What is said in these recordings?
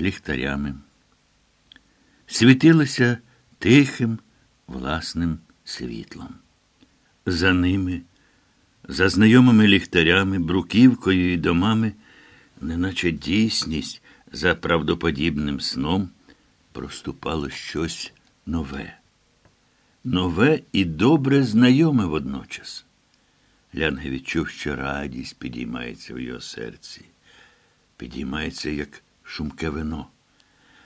ліхтарями. Світилося тихим, власним світлом. За ними, за знайомими ліхтарями, бруківкою і домами, неначе дійсність за правдоподібним сном, проступало щось нове. Нове і добре знайоме водночас. Лянге відчув, що радість підіймається в його серці, підіймається, як шумке вино.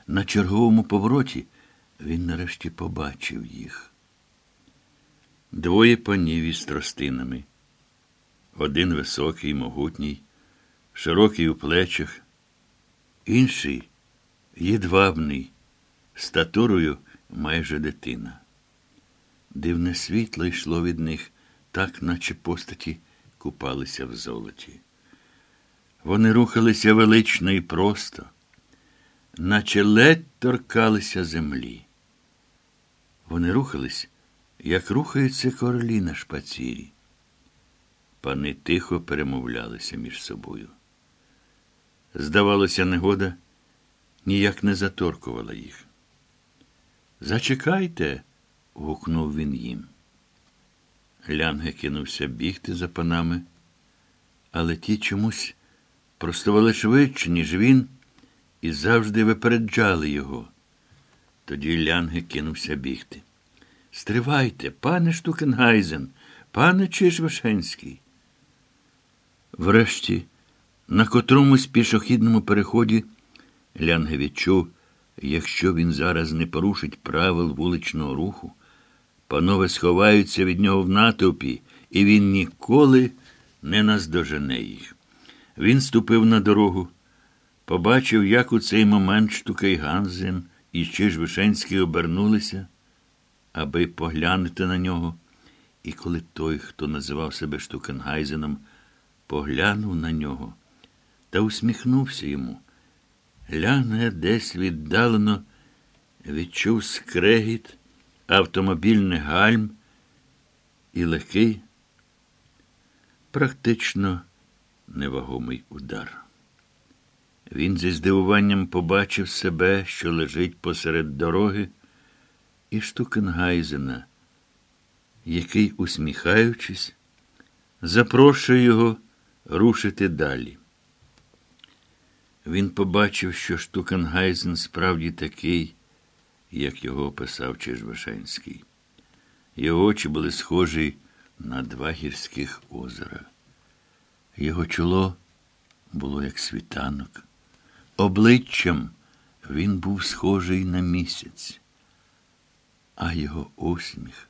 На черговому повороті він нарешті побачив їх. Двоє панів із тростинами. Один високий, могутній, широкий у плечах, інший єдвабний, статурою майже дитина. Дивне світло йшло від них, так, наче постаті купалися в золоті. Вони рухалися велично і просто, наче ледь торкалися землі. Вони рухались, як рухаються королі на шпацірі. Пани тихо перемовлялися між собою. Здавалося, негода ніяк не заторкувала їх. Зачекайте, гукнув він їм. Лянге кинувся бігти за панами, але ті чомусь простували швидше, ніж він, і завжди випереджали його. Тоді Лянге кинувся бігти. Стривайте, пане Штукенгайзен, пане Чишвишенський. Врешті, на котромусь пішохідному переході, Лянге відчув, якщо він зараз не порушить правил вуличного руху, панове сховаються від нього в натовпі, і він ніколи не наздожене їх. Він ступив на дорогу, побачив, як у цей момент Штукейганзен і Чижвишенський обернулися, аби поглянути на нього. І коли той, хто називав себе Штукенгайзеном, поглянув на нього та усміхнувся йому, Ляне десь віддалено відчув скрегіт, автомобільний гальм і легкий, практично невагомий удар. Він зі здивуванням побачив себе, що лежить посеред дороги, і Штукенгайзена, який, усміхаючись, запрошує його рушити далі. Він побачив, що Штукенгайзен справді такий, як його описав Чижвишенський. Його очі були схожі на два гірських озера. Його чоло було як світанок. Обличчям він був схожий на місяць, а його усміх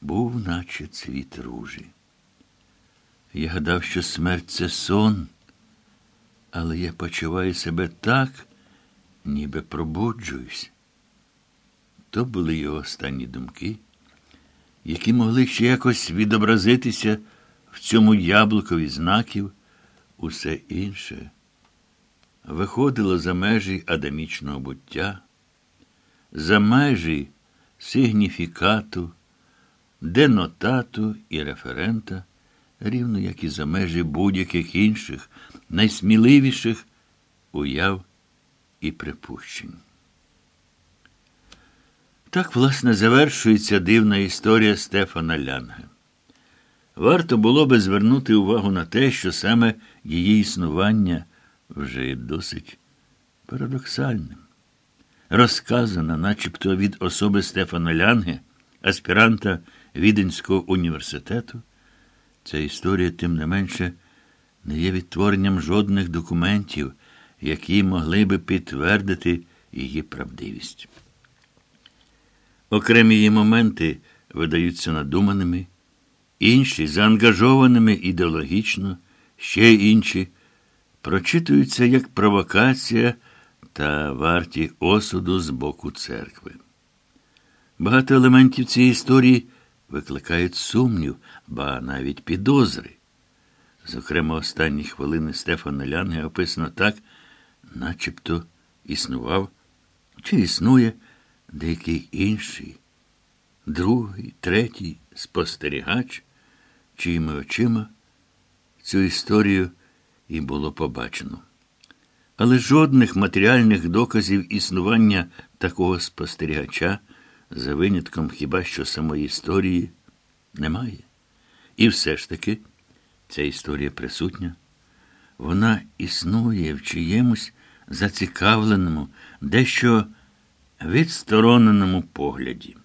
був, наче цвіт ружі. Я гадав, що смерть це сон, але я почуваю себе так, ніби пробуджуюсь. То були його останні думки, які могли ще якось відобразитися в цьому яблукові знаків, усе інше виходило за межі адамічного буття, за межі сигніфікату, денотату і референта, рівно як і за межі будь-яких інших, найсміливіших уяв і припущень. Так, власне, завершується дивна історія Стефана Лянге. Варто було би звернути увагу на те, що саме її існування вже є досить парадоксальним. Розказана, начебто від особи Стефана Лянге, аспіранта Віденського університету, ця історія, тим не менше, не є відтворенням жодних документів, які могли би підтвердити її правдивість. Окремі її моменти видаються надуманими, інші заангажованими ідеологічно, ще інші прочитуються як провокація та варті осуду з боку церкви. Багато елементів цієї історії викликають сумнів, ба навіть підозри. Зокрема, останні хвилини Стефана Лянге описано так, начебто існував чи існує деякий інший, другий, третій спостерігач, чиїми очима цю історію і було побачено. Але жодних матеріальних доказів існування такого спостерігача, за винятком хіба що самої історії, немає. І все ж таки, ця історія присутня. Вона існує в чиємусь зацікавленому, дещо відстороненому погляді.